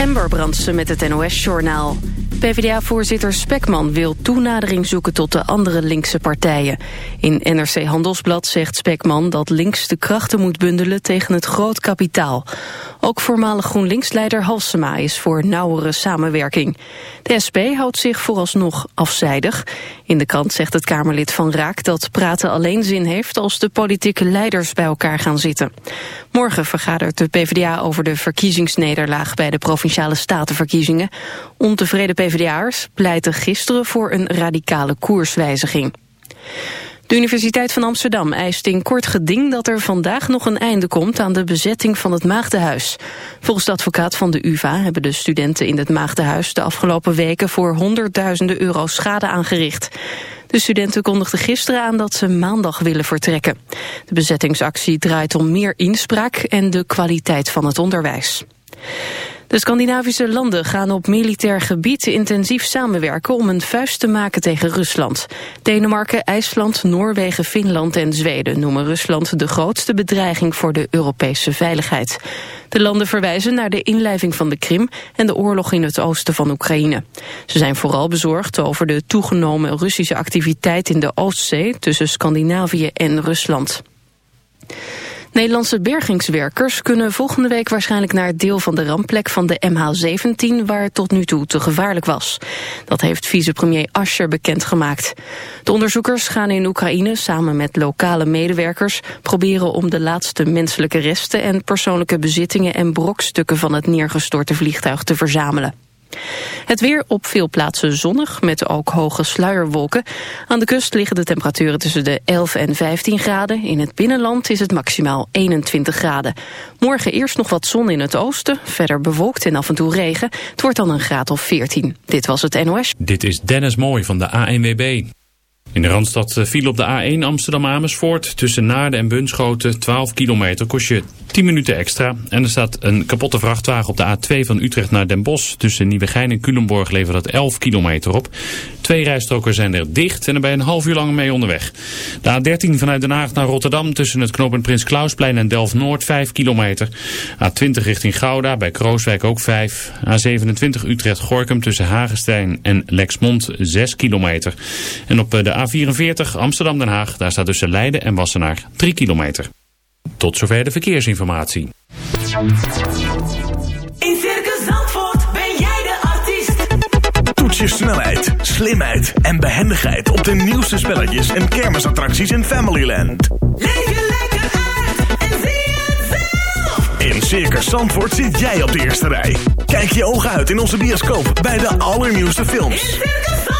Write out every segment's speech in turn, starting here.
Amber Brandsen met het NOS-journaal. PvdA-voorzitter Spekman wil toenadering zoeken tot de andere linkse partijen. In NRC Handelsblad zegt Spekman dat links de krachten moet bundelen tegen het groot kapitaal. Ook voormalig GroenLinks-leider Halsema is voor nauwere samenwerking. De SP houdt zich vooralsnog afzijdig. In de krant zegt het Kamerlid Van Raak dat praten alleen zin heeft als de politieke leiders bij elkaar gaan zitten. Morgen vergadert de PvdA over de verkiezingsnederlaag bij de Provinciale Statenverkiezingen. Ontevreden PvdA'ers pleiten gisteren voor een radicale koerswijziging. De Universiteit van Amsterdam eist in kort geding dat er vandaag nog een einde komt aan de bezetting van het Maagdenhuis. Volgens de advocaat van de UvA hebben de studenten in het Maagdenhuis de afgelopen weken voor honderdduizenden euro schade aangericht. De studenten kondigden gisteren aan dat ze maandag willen vertrekken. De bezettingsactie draait om meer inspraak en de kwaliteit van het onderwijs. De Scandinavische landen gaan op militair gebied intensief samenwerken om een vuist te maken tegen Rusland. Denemarken, IJsland, Noorwegen, Finland en Zweden noemen Rusland de grootste bedreiging voor de Europese veiligheid. De landen verwijzen naar de inlijving van de Krim en de oorlog in het oosten van Oekraïne. Ze zijn vooral bezorgd over de toegenomen Russische activiteit in de Oostzee tussen Scandinavië en Rusland. Nederlandse bergingswerkers kunnen volgende week waarschijnlijk naar het deel van de rampplek van de MH17 waar het tot nu toe te gevaarlijk was. Dat heeft vicepremier Ascher bekendgemaakt. De onderzoekers gaan in Oekraïne samen met lokale medewerkers proberen om de laatste menselijke resten en persoonlijke bezittingen en brokstukken van het neergestorte vliegtuig te verzamelen. Het weer op veel plaatsen zonnig, met ook hoge sluierwolken. Aan de kust liggen de temperaturen tussen de 11 en 15 graden. In het binnenland is het maximaal 21 graden. Morgen eerst nog wat zon in het oosten, verder bewolkt en af en toe regen. Het wordt dan een graad of 14. Dit was het NOS. Dit is Dennis Mooi van de ANWB. In de Randstad eh, viel op de A1 Amsterdam-Amersfoort. Tussen Naarden en Bunschoten 12 kilometer kost je 10 minuten extra. En er staat een kapotte vrachtwagen op de A2 van Utrecht naar Den Bosch. Tussen Nieuwegein en Culemborg levert dat 11 kilometer op. Twee rijstroken zijn er dicht en er ben je een half uur lang mee onderweg. De A13 vanuit Den Haag naar Rotterdam tussen het knooppunt Prins Klausplein en Delft-Noord 5 kilometer. A20 richting Gouda bij Krooswijk ook 5. A27 Utrecht-Gorkum tussen Hagestein en Lexmond 6 kilometer. En op de A44 Amsterdam-Den Haag, daar staat tussen Leiden en Wassenaar 3 kilometer. Tot zover de verkeersinformatie. In Circus Zandvoort ben jij de artiest. Toets je snelheid, slimheid en behendigheid op de nieuwste spelletjes en kermisattracties in Familyland. Leef je lekker uit en zie het zelf. In Circus Zandvoort zit jij op de eerste rij. Kijk je ogen uit in onze bioscoop bij de allernieuwste In films. Circus Zandvoort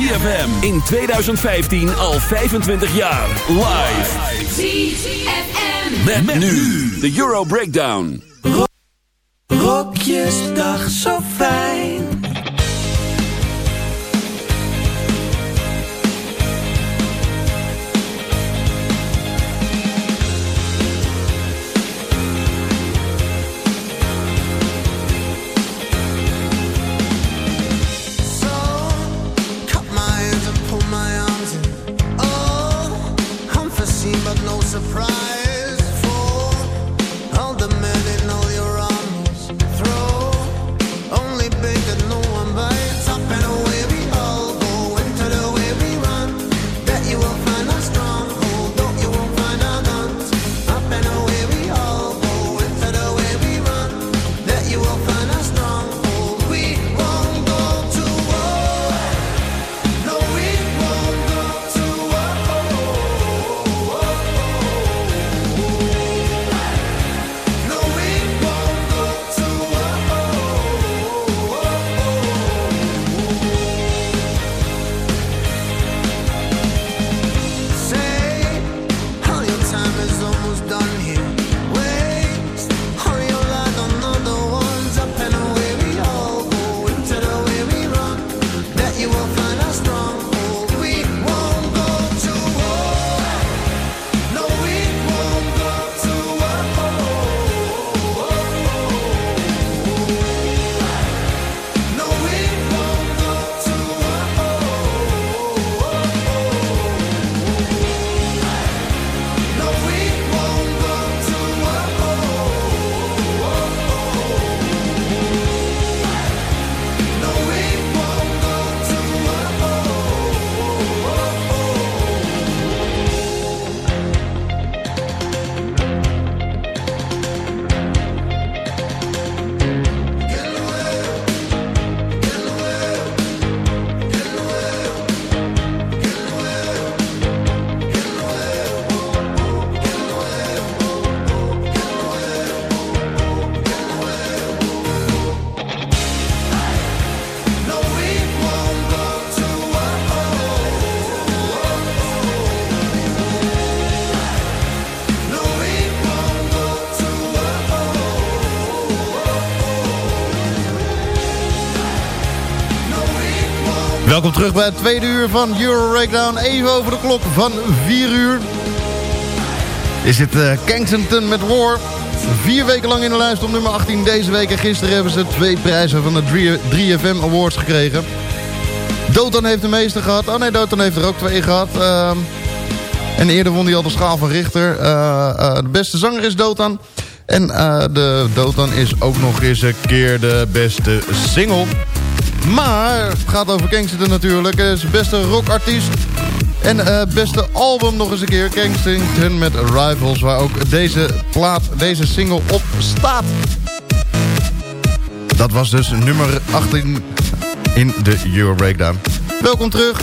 ZFM in 2015 al 25 jaar. Live. ZFM. Met, met nu de Euro Breakdown. Rokjesdag zo fijn. Welkom terug bij het tweede uur van Euro Breakdown. Even over de klok van 4 uur. Is het uh, Kensington met War. Vier weken lang in de lijst op nummer 18 deze week. En gisteren hebben ze twee prijzen van de 3FM Awards gekregen. Dotan heeft de meeste gehad. Oh nee, Dotan heeft er ook twee gehad. Uh, en eerder won hij al de schaal van Richter. Uh, uh, de beste zanger is Dotan. En de Dotan is ook nog eens een keer de beste single. Maar het gaat over Kensington natuurlijk. De beste rockartiest. En uh, beste album nog eens een keer. Kensington met Rivals. Waar ook deze plaat, deze single op staat. Dat was dus nummer 18 in de Euro Breakdown. Welkom terug.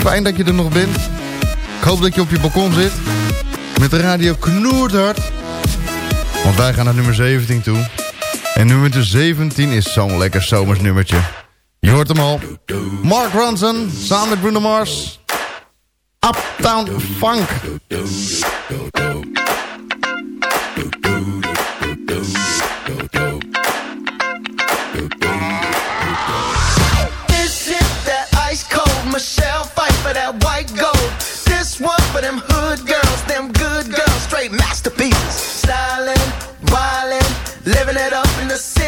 Fijn dat je er nog bent. Ik hoop dat je op je balkon zit. Met de radio knoerthard. Want wij gaan naar nummer 17 toe. En nummer 17 is zo'n lekker zomersnummertje. Je hoort hem al. Mark Ronson, samen met Bruno Mars. Uptown Funk. This hit that ice cold Michelle fight for that white gold. This one for them hood girls,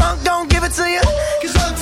Funk don't give it to you. Cause Uptown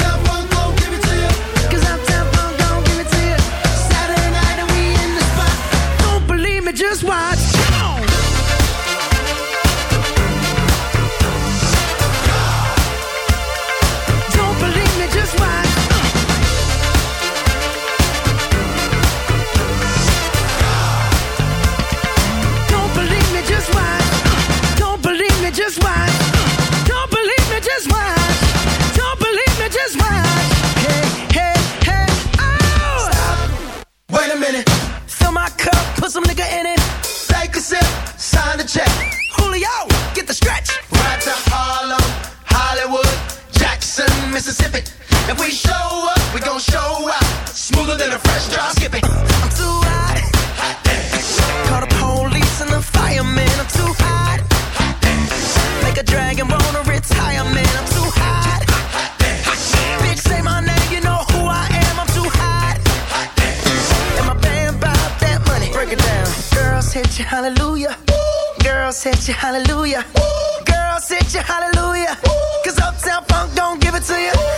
we show up, we gon' show out. Smoother than a fresh drop. Skip it. I'm too hot. Call the police and the. I'm too hot. Make a dragon. I'm too hot. Bitch, say my name, you know who I am. I'm too hot. And my that money. Break it down. Girls hit hallelujah. Girls hit hallelujah. Girls hit you, hallelujah. Cause Uptown Funk don't give it to you. Cause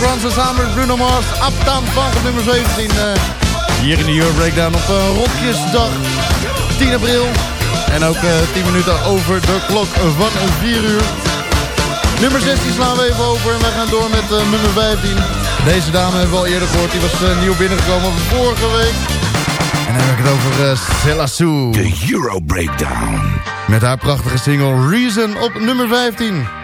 Mark Ronson samen met Bruno Mars. Uptown Funk op nummer 17. eh, hier in de Euro Breakdown op uh, Rokjesdag 10 april. En ook eh 10 minuten over de klok van 4 uur. Nummer 16 slaan we even over en wij gaan door met eh, nummer 15. Deze dame hebben we al eerder gehoord. Die was eh, nieuw binnengekomen vorige week. En dan heb ik het over Selassou. De Euro Breakdown. Met haar prachtige single Reason op nummer 15.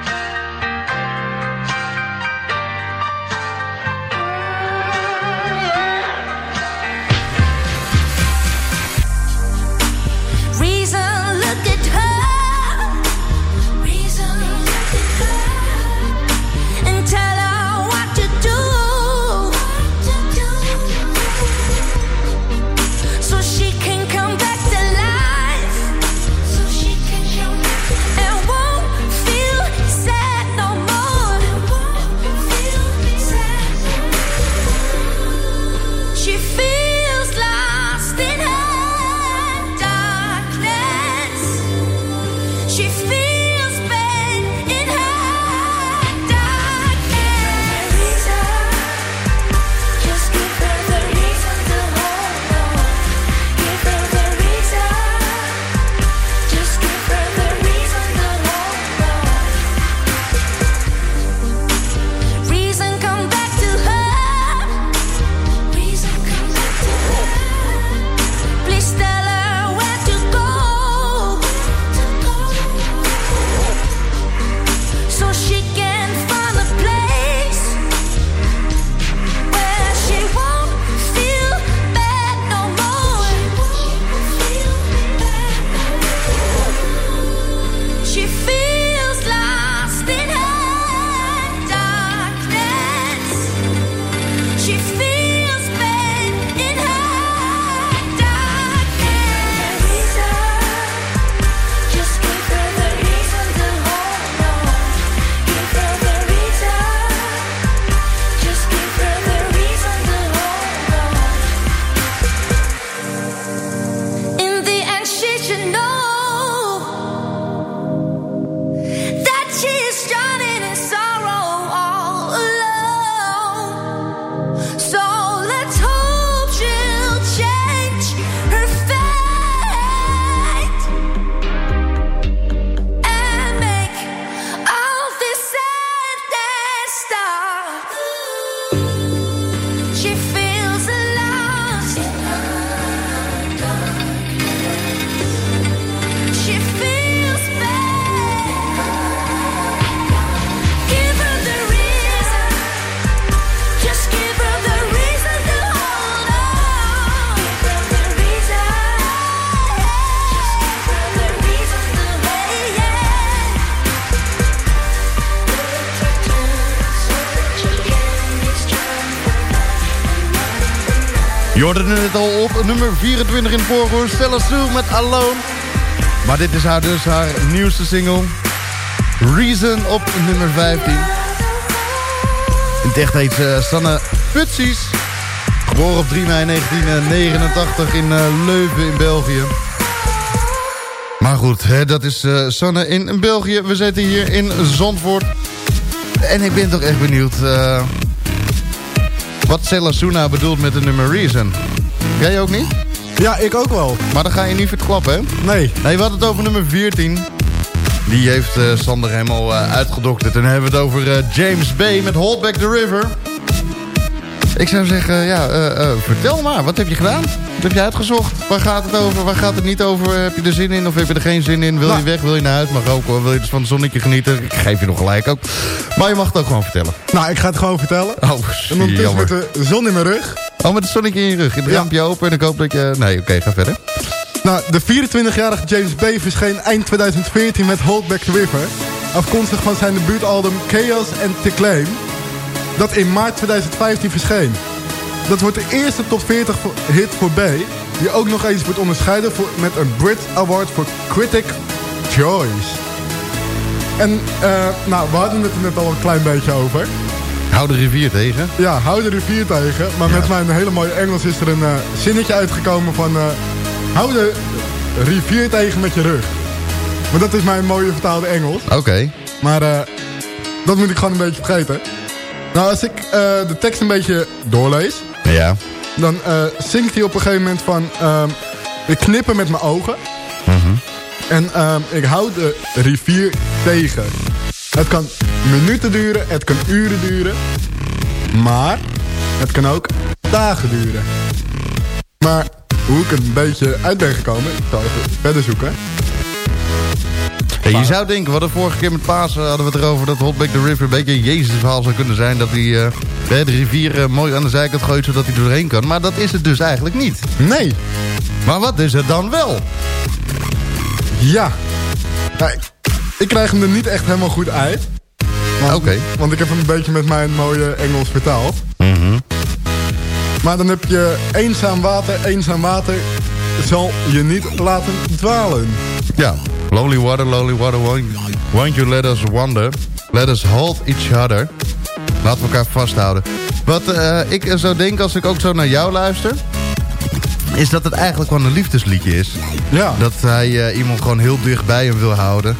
Hoorde het al op nummer 24 in voorgehoor. Stella Sue met Alone. Maar dit is haar dus haar nieuwste single. Reason op nummer 15. In het heet ze Sanne Futsies. Geboren op 3 mei 1989 in eh, Leuven in België. Maar goed, hè, dat is eh, Sanne in België. We zitten hier in Zandvoort. En ik ben toch echt benieuwd... eh, wat Stella Suna bedoelt met de nummer Reason. Jij ook niet? Ja, ik ook wel. Maar dan ga je niet verklappen, hè? Nee. Nee, we hadden het over nummer 14. Die heeft eh, Sander helemaal eh, uitgedokterd. En dan hebben we het over eh, James Bay met Hold Back the River. Ik zou zeggen, ja, eh, eh, vertel maar. Wat heb je gedaan? Wat heb je uitgezocht? Waar gaat het over? Waar gaat het niet over? Heb je er zin in of heb je er geen zin in? Wil Nou. je weg? Wil je naar huis? Mag ook hoor. Wil je dus van het zonnetje genieten? Ik geef je nog gelijk ook. Maar je mag het ook gewoon vertellen. Nou, ik ga het gewoon vertellen. Oh, En ondertussen met de zon in mijn rug. Oh, met het zonnetje in je rug. Het Ja. raampje open en ik hoop dat je... Nee, oké, ga verder. Nou, de 24-jarige James Bay verscheen eind 2014 met Hold Back the River. Afkomstig van zijn debuutalbum Chaos and The Claim. Dat in maart 2015 verscheen. Dat wordt de eerste top 40 voor- hit voor Bay. Die ook nog eens wordt onderscheiden voor, met een Brit Award voor Critic Choice. En, eh, nou, we hadden het er net al een klein beetje over. Hou de rivier tegen. Ja, hou de rivier tegen. Maar met mijn hele mooie Engels is er een eh, zinnetje uitgekomen van... eh, hou de rivier tegen met je rug. Maar dat is mijn mooie vertaalde Engels. Oké. Maar dat moet ik gewoon een beetje vergeten. Nou, als ik eh, de tekst een beetje doorlees... Ja. dan eh, zingt hij op een gegeven moment van... ehm, ik knippen met mijn ogen. En ehm, ik hou de rivier tegen. Het kan minuten duren, het kan uren duren. Maar het kan ook dagen duren. Maar hoe ik een beetje uit ben gekomen... Ik zal even verder zoeken. Je zou denken, we hadden vorige keer met Pasen hadden we het erover dat Hotback the River een beetje een Jezus verhaal zou kunnen zijn. Dat hij eh, de rivier eh, mooi aan de zijkant gooit zodat hij er doorheen kan. Maar dat is het dus eigenlijk niet. Nee. Maar wat is het dan wel? Ja. Nou, ik, ik krijg hem er niet echt helemaal goed uit. Oké. Want ik heb hem een beetje met mijn mooie Engels vertaald. Mhm. Maar dan heb je eenzaam water, eenzaam water zal je niet laten dwalen. Ja. Lonely water, lonely water, won't, won't you let us wonder? Let us hold each other. Laten we elkaar vasthouden. Wat eh, ik zou denken als ik ook zo naar jou luister... is dat het eigenlijk gewoon een liefdesliedje is. Ja. Dat hij eh, iemand gewoon heel dicht bij hem wil houden.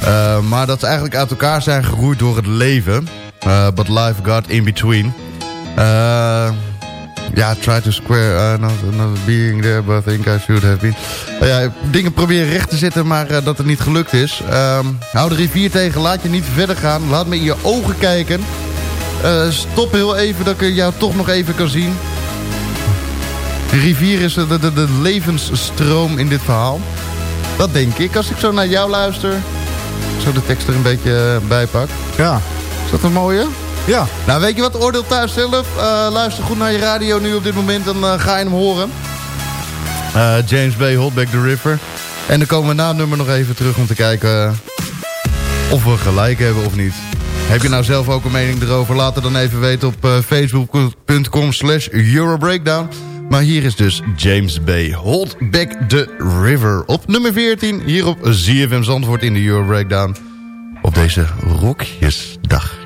Eh, maar dat ze eigenlijk uit elkaar zijn geroeid door het leven. But life got in between. Ja, try to square, uh, not, not being there, but I think I should have been. Uh, ja, dingen proberen recht te zitten, maar uh, dat het niet gelukt is. Um, hou de rivier tegen, laat je niet verder gaan. Laat me in je ogen kijken. Uh, stop heel even, dat ik jou toch nog even kan zien. De rivier is de, de, de levensstroom in dit verhaal. Dat denk ik, als ik zo naar jou luister. Zo de tekst er een beetje bij pak. Ja. Is dat een mooie? Ja. Nou, weet je wat? Oordeel thuis zelf. Uh, luister goed naar je radio nu op dit moment. Dan uh, ga je hem horen. Uh, James Bay, Hotback the River. En dan komen we na het nummer nog even terug om te kijken... of we gelijk hebben of niet. Heb je nou zelf ook een mening erover? Laat het dan even weten op facebook.com slash Eurobreakdown. Maar hier is dus James Bay, Hold Back the River. Op nummer 14, hier op ZFM Zandvoort in de Euro Breakdown. Op deze rokjesdag.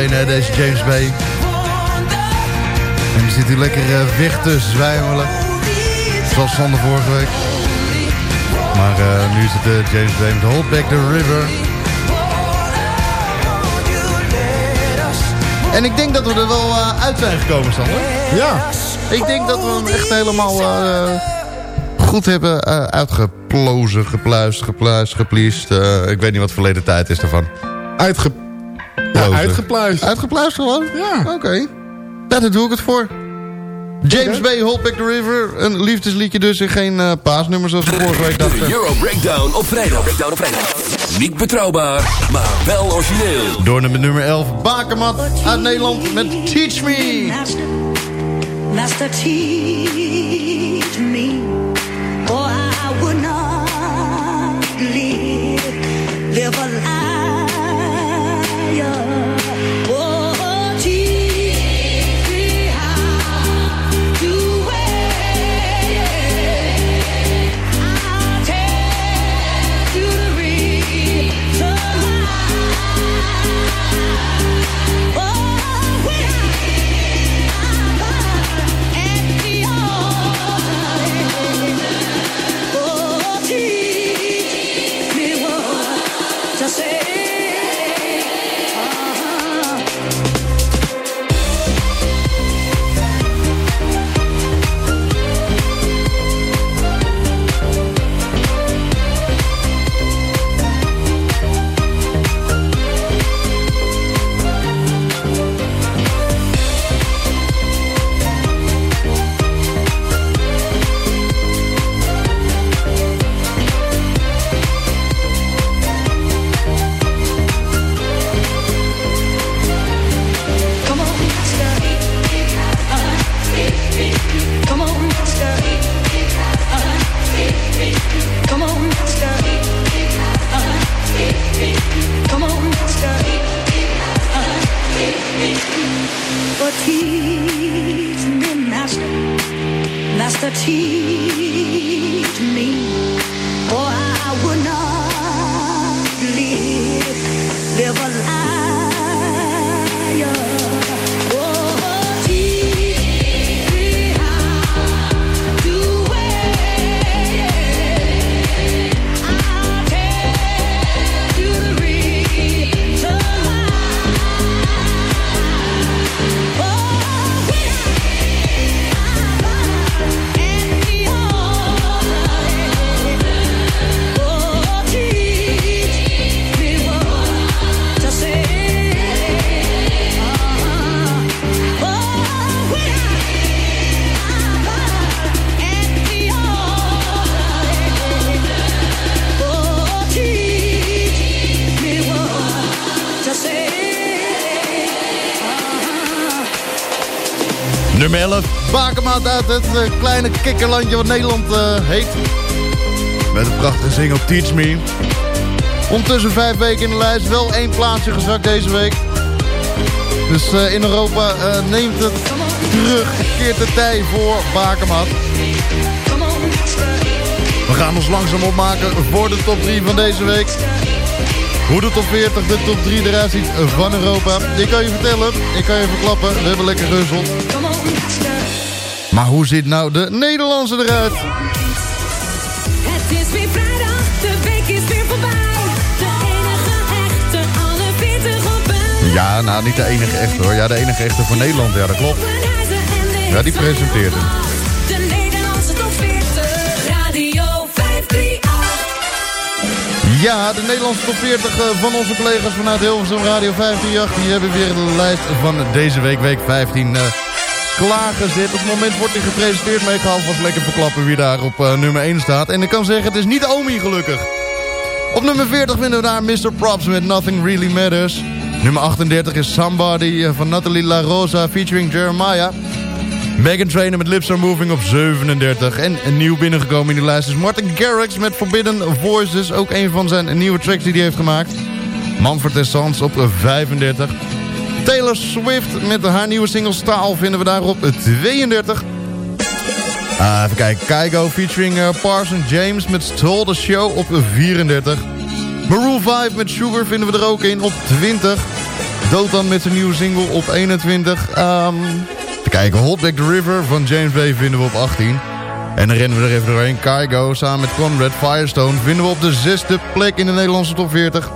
alleen, hè, deze James Bay. En die zit hier lekker eh, weg te zwijmelen. Zoals van de vorige week. Maar eh, nu is het eh, James Bay met Hold Back the River. En ik denk dat we er wel eh, uit zijn gekomen, Sander. Ja. Ik denk dat we hem echt helemaal eh, goed hebben eh, uitgeplozen, gepluist, gepluist, gepliest. Eh, ik weet niet wat verleden tijd is daarvan. Uitge... Ja, uitgepluist. Uitgepluist gewoon? Ja. Oké. Ja, daar doe ik het voor. James Bay, Hold Back the River. Een liefdesliedje dus en geen eh, paasnummer zoals we vorige week De dachten. Euro Breakdown op vrijdag. Breakdown op vrijdag. Niet betrouwbaar, maar wel origineel. Door nummer nummer 11, Bakermat uit Nederland met Teach Me. Master, Master, teach 11, Bakermat uit het eh, kleine kikkerlandje wat Nederland eh, heet. Met een prachtige single Teach Me. Ondertussen vijf weken in de lijst, wel één plaatsje gezakt deze week. Dus eh, in Europa neemt het terug, keert de tij voor Bakermat. We gaan ons langzaam opmaken voor de top 3 van deze week. Hoe de top 40, de top 3 eruit ziet van Europa. Ik kan je vertellen, ik kan je verklappen, we hebben lekker gehuzzeld. Maar hoe ziet nou de Nederlandse eruit? Het is weer vrijdag, de week is weer voorbij. De enige echte, alle 40 op een Ja, nou niet de enige echte hoor. Ja, de enige echte voor Nederland, ja dat klopt. Ja, die presenteert hem. De Nederlandse top 40, Radio 538. Ja, de Nederlandse top 40 eh, van onze collega's vanuit Hilversum Radio 538. Die hebben weer de lijst van deze week, week 15, eh, klaargezet. Op het moment wordt hij gepresenteerd, maar ik ga alvast lekker verklappen wie daar op eh, nummer 1 staat. En ik kan zeggen, het is niet Omi gelukkig. Op nummer 40 vinden we daar Mr. Props met Nothing Really Matters. Nummer 38 is Somebody eh, van Nathalie La Rosa featuring Jeremiah. Megan Trainer met Lips Are Moving op 37. En een nieuw binnengekomen in de lijst is Martin Garrix met Forbidden Voices. Ook een van zijn nieuwe tracks die hij heeft gemaakt. Manfred Sons op 35. Taylor Swift met haar nieuwe single Staal vinden we daar op 32. Ah, even kijken. Kygo featuring eh, Parson James met Stole the Show op 34. Maroon 5 met Sugar vinden we er ook in op 20. Dotan met zijn nieuwe single op 21. Ehm te kijken, Hot Back the River van James Bay vinden we op 18. En dan rennen we er even doorheen. Kaigo samen met Conrad Firestone vinden we op de zesde plek in de Nederlandse top 40.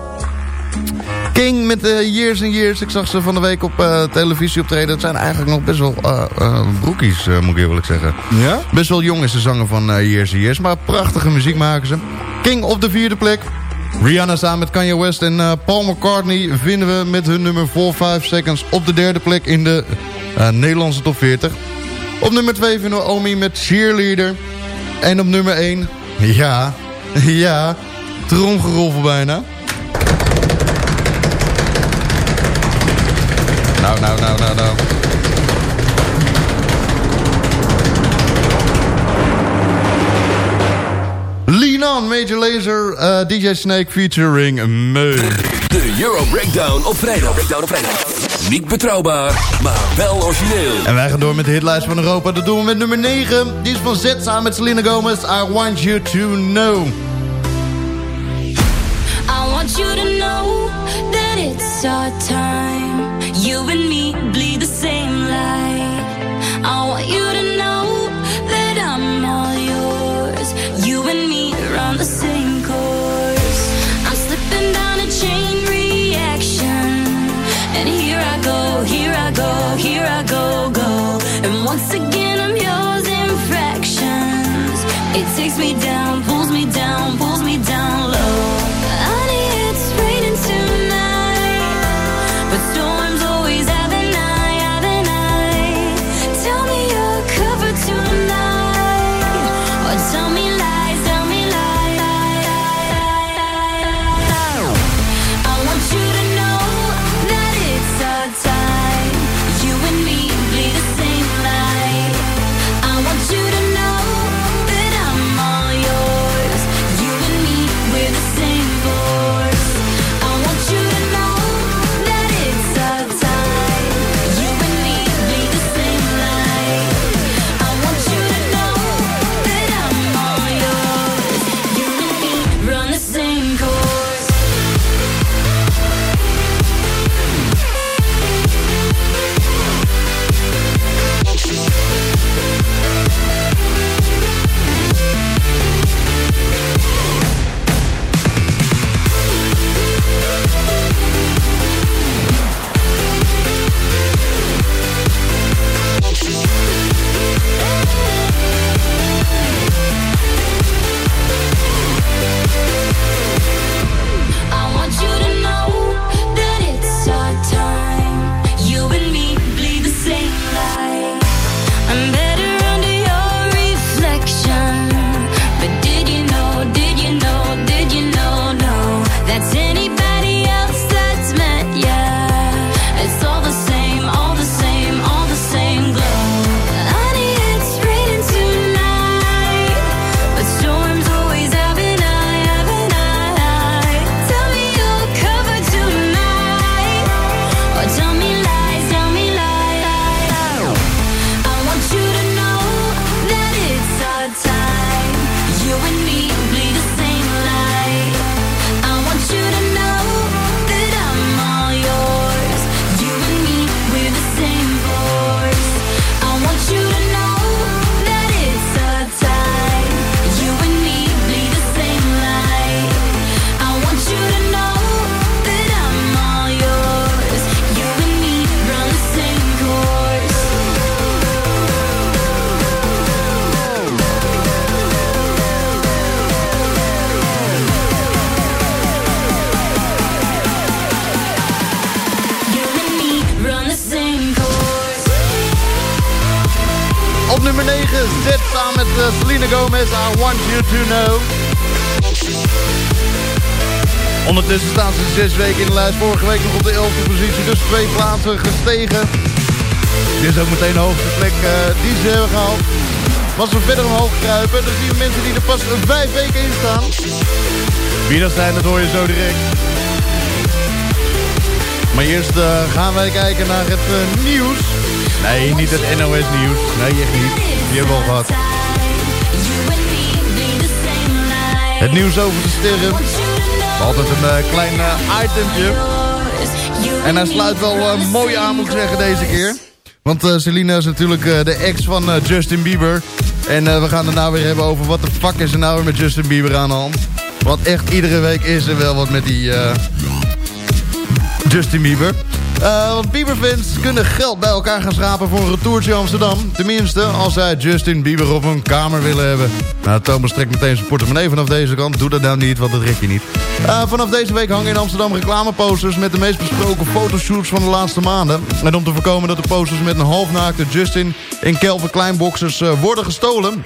King met Years and Years. Ik zag ze van de week op eh, televisie optreden. Het zijn eigenlijk nog best wel eh, eh, broekies, eh, moet ik eerlijk zeggen. Ja? Best wel jong is de zanger van Years and Years. Maar prachtige muziek maken ze. King op de vierde plek. Rihanna samen met Kanye West en eh, Paul McCartney vinden we met hun nummer 4-5 Seconds op de derde plek in de Nederlandse top 40. Op nummer 2 vinden we Omi met Cheerleader. En op nummer 1, ja, ja, tromgeroffel bijna. Nou, nou, nou, nou, nou. Lean on, Major Laser, eh, DJ Snake featuring Meu. De Euro Breakdown op vrijdag. Breakdown op vrijdag. Niet betrouwbaar, maar wel origineel. En wij gaan door met de hitlijst van Europa. Dat doen we met nummer 9. Die is van Z samen met Selena Gomez. I want you to know. I want you to know It takes Ondertussen staan ze zes weken in de lijst. Vorige week nog op de 11e positie, dus twee plaatsen gestegen. Dit is ook meteen de hoogste plek eh, die ze hebben gehaald. Was we verder omhoog kruipen, dan zie je mensen die er pas vijf weken in staan. Wie dat zijn, dat hoor je zo direct. Maar eerst eh, gaan wij kijken naar het eh, nieuws. Nee, niet het NOS nieuws. Nee, echt niet. Die hebben we al gehad. Het nieuws over de sterren. Altijd een eh, klein uh, itempje. En hij sluit wel eh, mooi aan, moet ik zeggen, deze keer. Want eh Selena is natuurlijk eh, de ex van eh, Justin Bieber. En eh, we gaan het nou weer hebben over wat de fuck is er nou weer met Justin Bieber aan de hand. Want echt iedere week is er wel wat met die eh, Justin Bieber. Eh, want Bieber-fans kunnen geld bij elkaar gaan schrapen voor een retourtje Amsterdam. Tenminste, als zij Justin Bieber op hun kamer willen hebben. Nou, Thomas trekt meteen zijn portemonnee vanaf deze kant. Doe dat nou niet, want dat red je niet. Eh, vanaf deze week hangen in Amsterdam reclameposters... met de meest besproken fotoshoots van de laatste maanden. En om te voorkomen dat de posters met een halfnaakte Justin... in Calvin Klein boxers eh, worden gestolen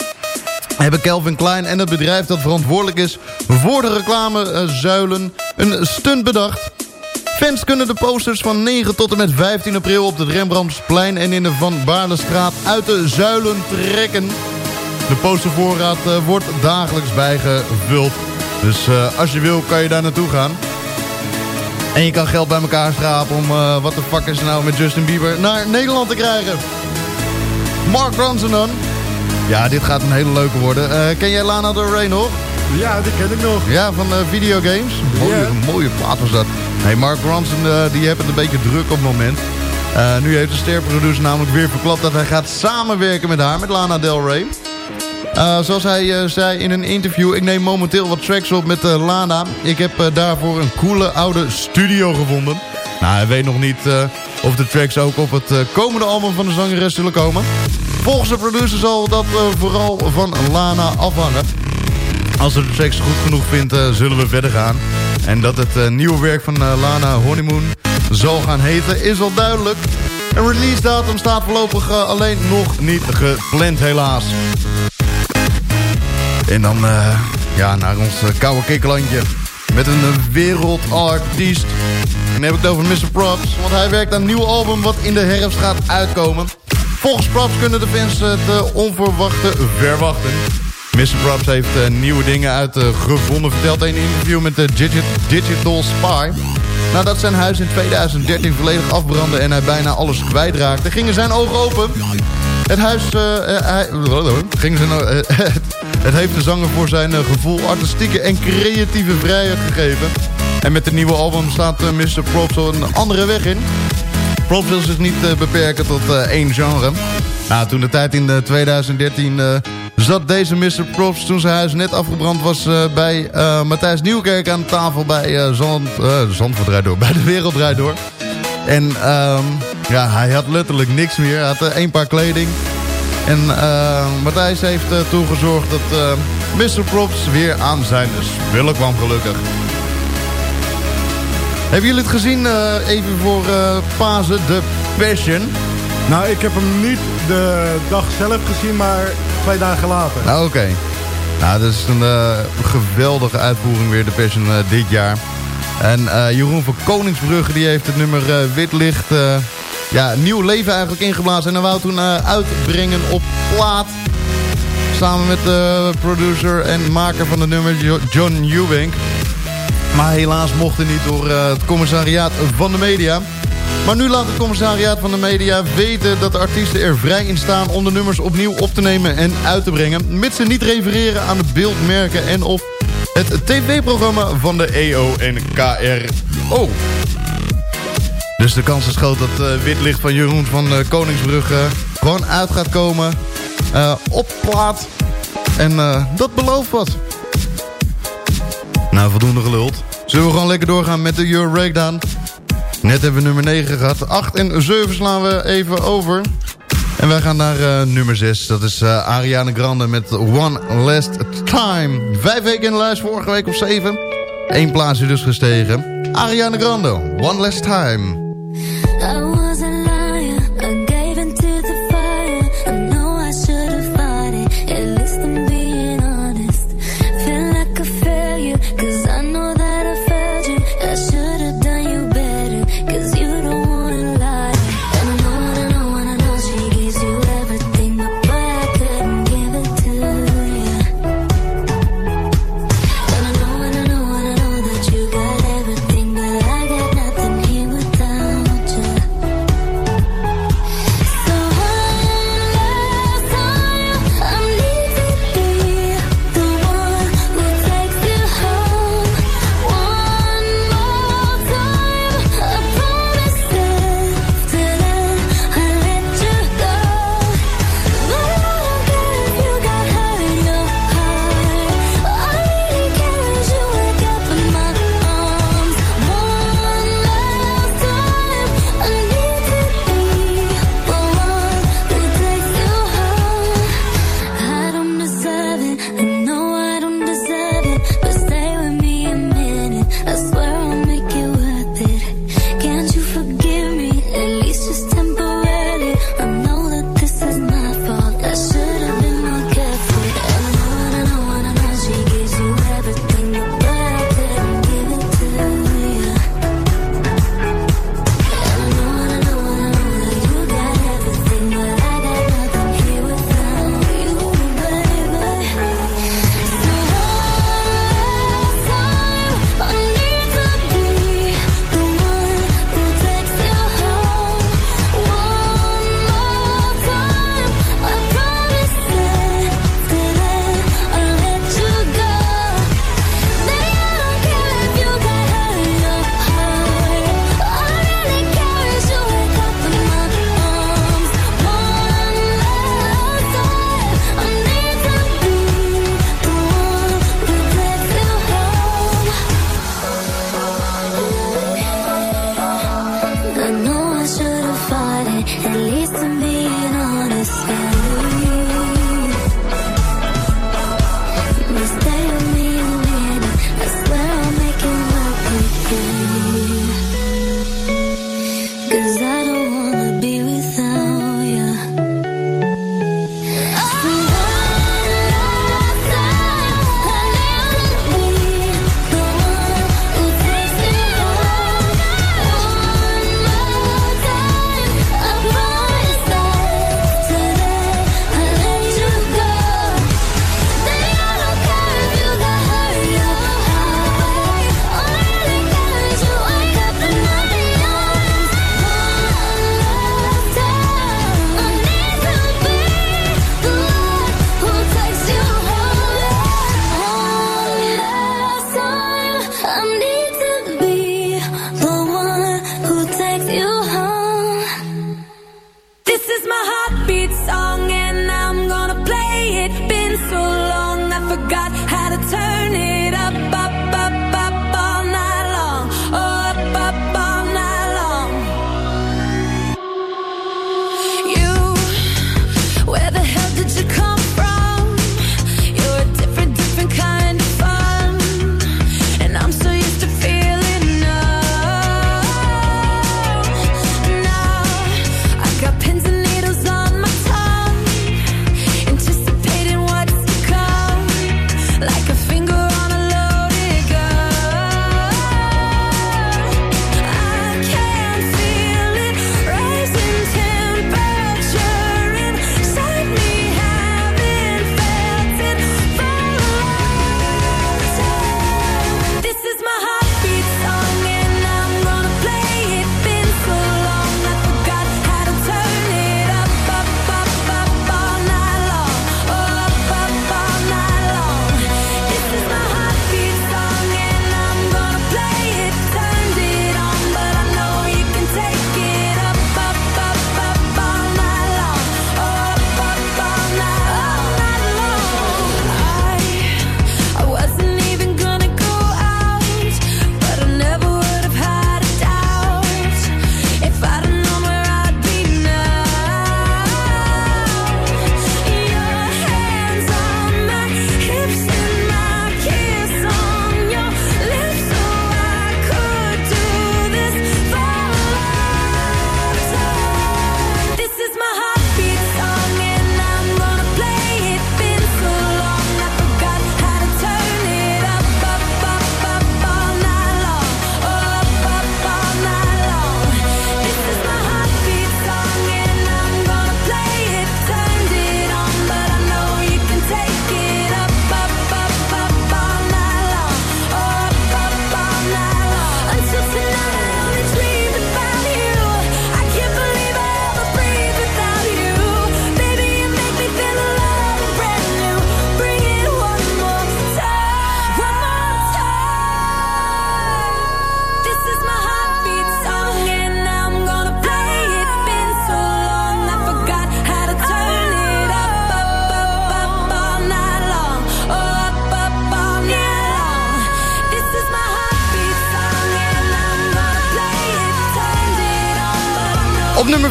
hebben Calvin Klein en het bedrijf dat verantwoordelijk is voor de reclamezuilen een stunt bedacht. Fans kunnen de posters van 9 tot en met 15 april op het Rembrandtsplein en in de Van Baarlestraat uit de zuilen trekken. De postervoorraad eh, wordt dagelijks bijgevuld. Dus eh, als je wil kan je daar naartoe gaan. En je kan geld bij elkaar schrapen om eh, wat de fuck is nou met Justin Bieber naar Nederland te krijgen. Mark Ronson dan. Ja, dit gaat een hele leuke worden. Ken jij Lana Del Rey nog? Ja, die ken ik nog. Ja, van eh, videogames. Mooie, mooie plaat was dat. Nee, Mark Ronson eh, die heeft het een beetje druk op het moment. Eh, nu heeft de sterproducer namelijk weer verklapt dat hij gaat samenwerken met haar, met Lana Del Rey. Zoals hij zei in een interview, ik neem momenteel wat tracks op met Lana. Ik heb daarvoor een coole oude studio gevonden. Nou, hij weet nog niet of de tracks ook op het komende album van de zangeres zullen komen. Volgens de producer zal dat vooral van Lana afhangen. Als ze de tracks goed genoeg vindt, eh, zullen we verder gaan. En dat het eh, nieuwe werk van eh, Lana Honeymoon zal gaan heten, is al duidelijk. Een release datum staat voorlopig alleen nog niet gepland, helaas. En dan ja, naar ons koude kikkerlandje. Met een wereldartiest. En dan heb ik het over Mr. Props. Want hij werkt aan een nieuw album wat in de herfst gaat uitkomen. Volgens Props kunnen de fans het onverwachte verwachten. Mr. Props heeft eh, nieuwe dingen uitgevonden. vertelt in een interview met de Digi- Digital Spy. Nadat zijn huis in 2013 volledig afbrandde en hij bijna alles kwijtraakte... gingen zijn ogen open. Het huis... eh, eh, hij, ging zijn, eh, het, heeft de zanger voor zijn eh, gevoel artistieke en creatieve vrijheid gegeven. En met de nieuwe album staat eh, Mr. Props een andere weg in. Props wil zich niet eh, beperken tot eh, één genre. Nou, toen de tijd in eh, 2013 eh, zat deze Mr. Props... toen zijn huis net afgebrand was eh, bij eh, Matthijs Nieuwkerk aan tafel... bij eh Zand, eh, Zandvoort Door, bij de Wereld Door. En ehm, ja, hij had letterlijk niks meer. Hij had eh, één paar kleding. En eh, Matthijs heeft uh, toen gezorgd dat eh, Mr. Props weer aan zijn spullen kwam gelukkig. Hebben jullie het gezien, eh, even voor eh Pasen, de Passion? Nou, ik heb hem niet de dag zelf gezien, maar twee dagen later. Nou, oké. Nou, dat is een eh, geweldige uitvoering weer, de Passion eh, dit jaar. En eh, Jeroen van Koningsbrugge, die heeft het nummer Wit Licht... eh, ja, nieuw leven eigenlijk ingeblazen. En hij wou toen uitbrengen op plaat. Samen met de producer en maker van het nummer, Jo- John Ewing. Maar helaas mocht hij niet door het commissariaat van de media. Maar nu laat het commissariaat van de media weten dat de artiesten er vrij in staan om de nummers opnieuw op te nemen en uit te brengen. Mits ze niet refereren aan de beeldmerken en of het tv-programma van de EO en KRO. Dus de kans is groot dat eh, Wit Licht van Jeroen van eh, Koningsbrugge gewoon uit gaat komen eh, op plaat. En eh, dat belooft wat. Nou, voldoende geluld. Zullen we gewoon lekker doorgaan met de Euro Breakdown? Net hebben we nummer 9 gehad. 8 en 7 slaan we even over. En wij gaan naar eh, nummer 6. Dat is eh, Ariana Grande met One Last Time. Vijf weken in de lijst, vorige week op 7. Eén plaatsje dus gestegen. Ariana Grande, One Last Time.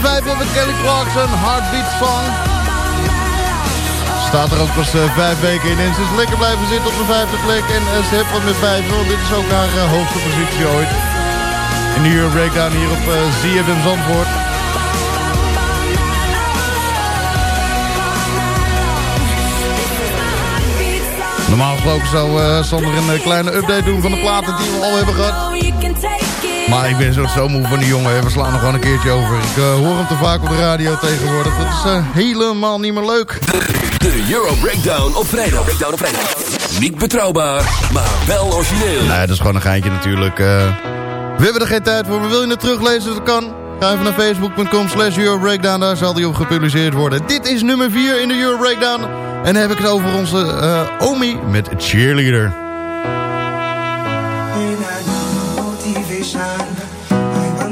Nummer 5 hebben we Kelly Clarkson, Heartbeat Song. Staat er ook pas eh, vijf weken in en ze is lekker blijven zitten op de vijfde plek. En eh, ze heeft wat met vijf, want dit is ook haar eh, hoogste positie ooit. In de Euro Breakdown hier op uh, ZFM Zandvoort. Normaal gesproken zou Sander een kleine update doen van de platen die we al hebben gehad. Maar ik ben zo, zo moe van die jongen. We slaan er gewoon een keertje over. Ik eh, hoor hem te vaak op de radio tegenwoordig. Dat is eh, helemaal niet meer leuk. De Euro Breakdown op vrijdag. Breakdown op vrijdag. Niet betrouwbaar, maar wel origineel. Nee, dat is gewoon een geintje natuurlijk. eh. we hebben er geen tijd voor, maar wil je het teruglezen? Dat kan. Ga even naar facebook.com slash Euro Breakdown. Daar zal die op gepubliceerd worden. Dit is nummer 4 in de Euro Breakdown. En dan heb ik het over onze Omi met Cheerleader.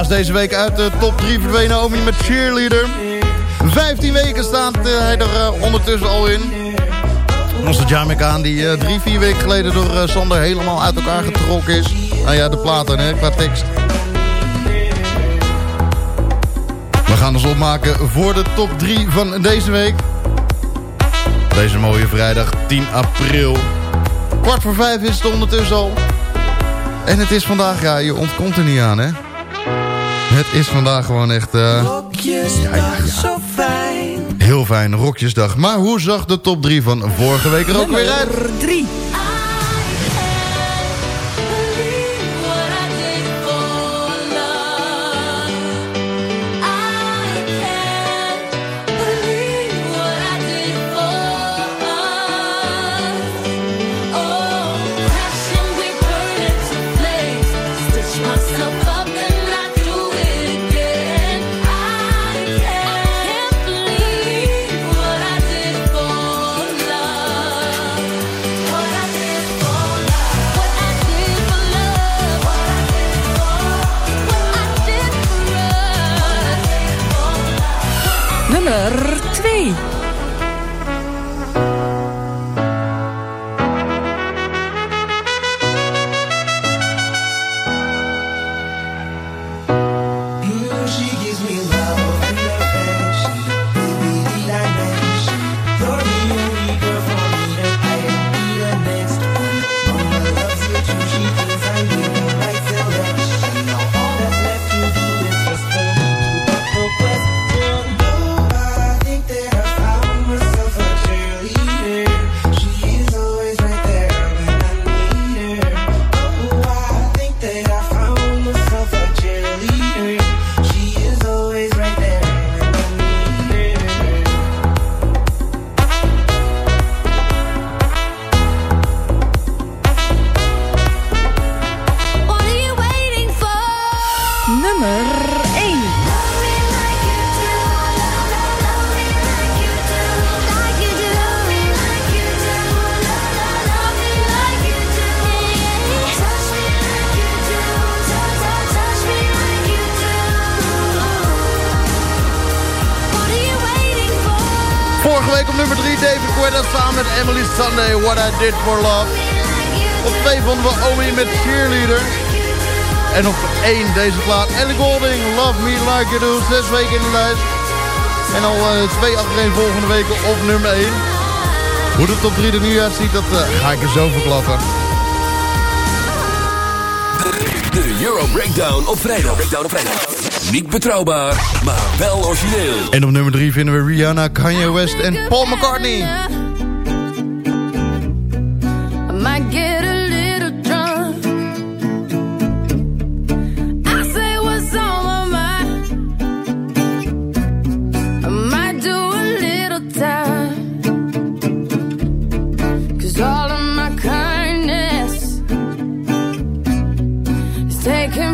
Helaas deze week uit de top 3 verdwenen Omi met Cheerleader. 15 weken staat eh, hij er eh, ondertussen al in. Onze Jamaican die eh, drie, vier weken geleden door Sander helemaal uit elkaar getrokken is. Nou ja, de platen hè, qua tekst. We gaan ons opmaken voor de top 3 van deze week. Deze mooie vrijdag 10 april. Kwart voor vijf is het ondertussen al. En het is vandaag, ja, je ontkomt er niet aan hè. Het is vandaag gewoon echt... eh, ja, ja, ja. Zo fijn. Heel fijn, rokjesdag. Maar hoe zag de top 3 van vorige week er ook weer uit? Nummer 3. Sunday, What I Did For Love. Op twee vonden we Omi met Cheerleader. En op één deze plaat Ellie Golding, Love Me Like You Do, zes weken in de lijst. En al uh, twee achtereen volgende weken op nummer 1. Hoe de top drie er nu uitziet, dat eh, ga ik er zo verklappen. De, de Euro Breakdown op vrijdag. Breakdown op vrijdag. Niet betrouwbaar, maar wel origineel. En op nummer 3 vinden we Rihanna, Kanye West en Paul McCartney.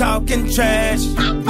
talking trash.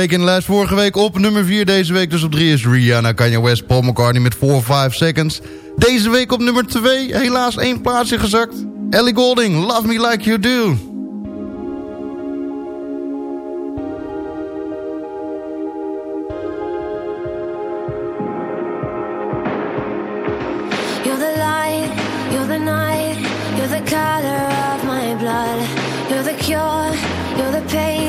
week in de lijst. Vorige week op nummer 4. Deze week dus op 3 is Rihanna, Kanye West, Paul McCartney met 4 5 seconds. Deze week op nummer 2. Helaas één plaatsje gezakt. Ellie Golding, Love Me Like You Do. You're the light, you're the night, you're the color of my blood. You're the cure, you're the pain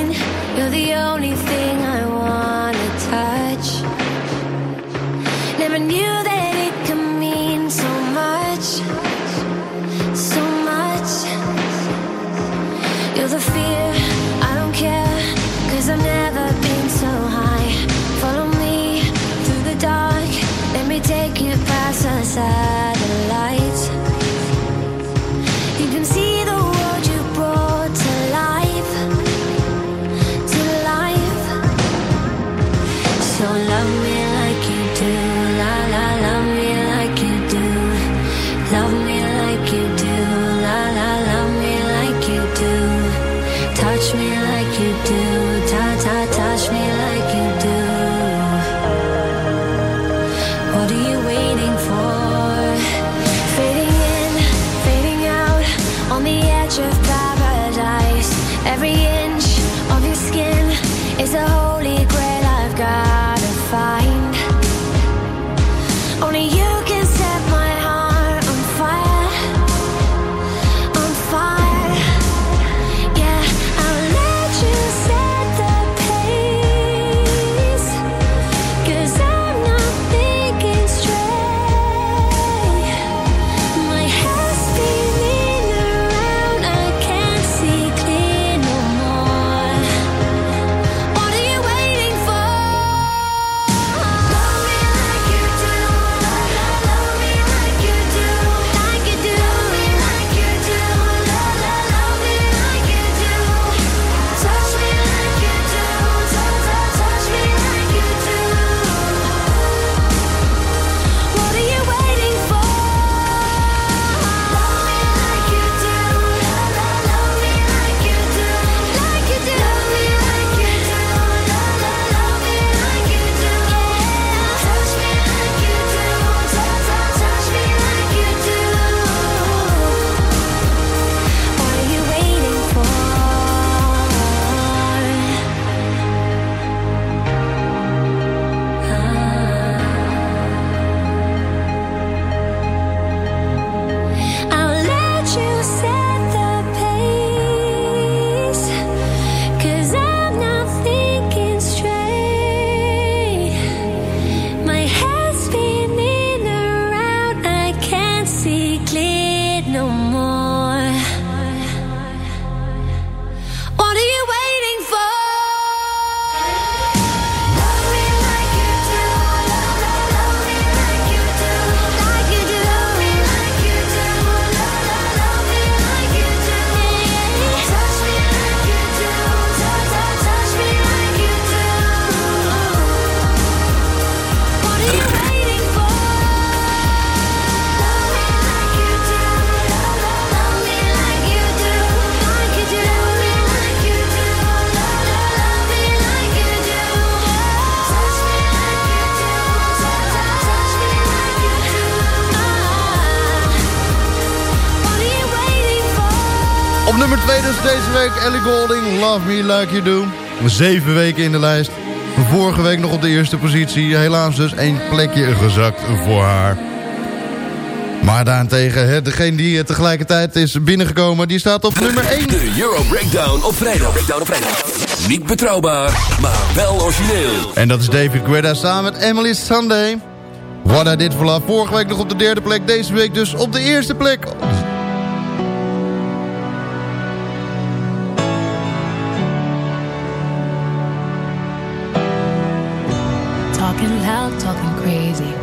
deze week Ellie Golding, Love Me Like You Do. Zeven weken in de lijst. Vorige week nog op de eerste positie. Helaas dus één plekje gezakt voor haar. Maar daarentegen, hè, degene die eh, tegelijkertijd is binnengekomen... die staat op nummer 1. De Euro Breakdown op vrijdag. Breakdown op vrijdag. Niet betrouwbaar, maar wel origineel. En dat is David Guetta samen met Emily Sunday. What I Did For Love. Vorige week nog op de derde plek. Deze week dus op de eerste plek. Crazy.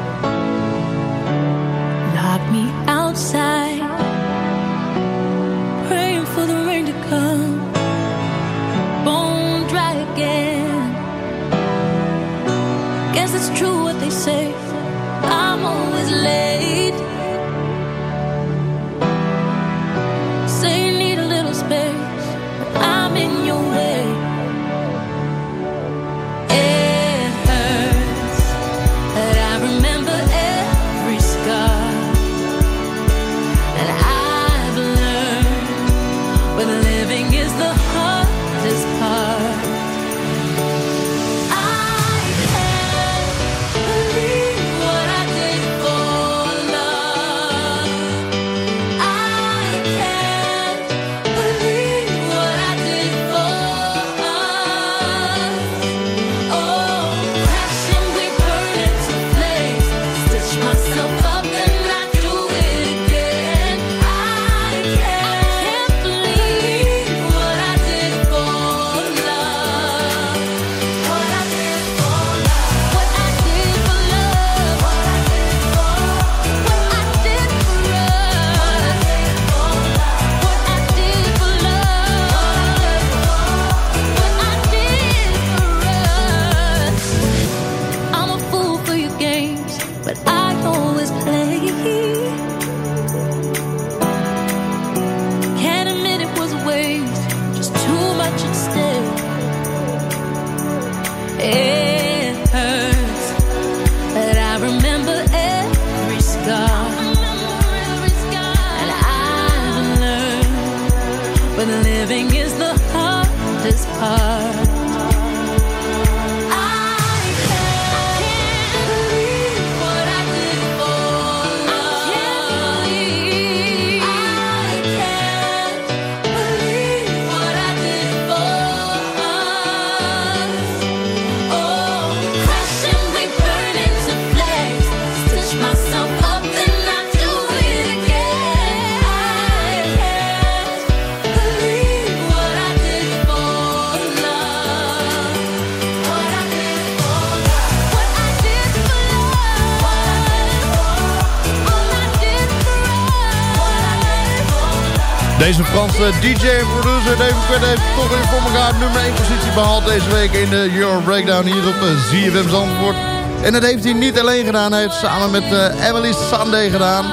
Deze Franse DJ en producer David Guetta heeft toch weer voor elkaar nummer 1 positie behaald deze week in de Euro Breakdown hier op eh, ZFM Zandvoort. En dat heeft hij niet alleen gedaan, hij heeft samen met eh, Emily Sunday gedaan.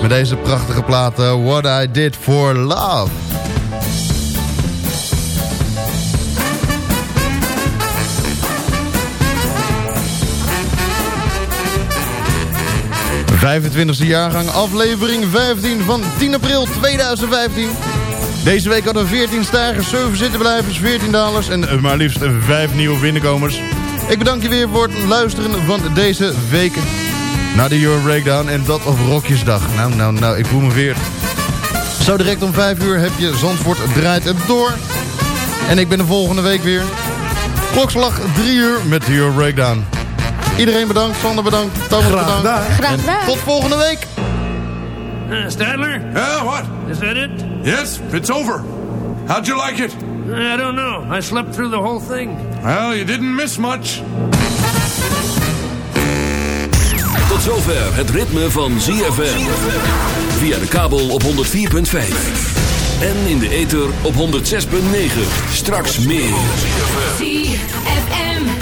Met deze prachtige plaat eh, What I Did For Love. ...25e jaargang, aflevering 15 van 10 april 2015. Deze week hadden we 14 stijgers, 7 zittenblijvers, 14 dalers... en eh, maar liefst 5 nieuwe binnenkomers. Ik bedank je weer voor het luisteren van deze week... naar de Euro Breakdown en dat op Rokjesdag. Nou, nou, nou, ik voel me weer. Zo direct om 5 uur heb je Zandvoort draait het door. En ik ben de volgende week weer. Klokslag 3 uur met de Euro Breakdown. Iedereen bedankt, Sander bedankt, Thomas Graag bedankt. Graag gedaan. tot volgende week. Uh, Stadler? Yeah, what? Is that it? Yes, it's over. How'd you like it? I don't know. I slept through the whole thing. Well, you didn't miss much. Tot zover het ritme van ZFM. Via de kabel op 104.5. En in de ether op 106.9. Straks meer. ZFM.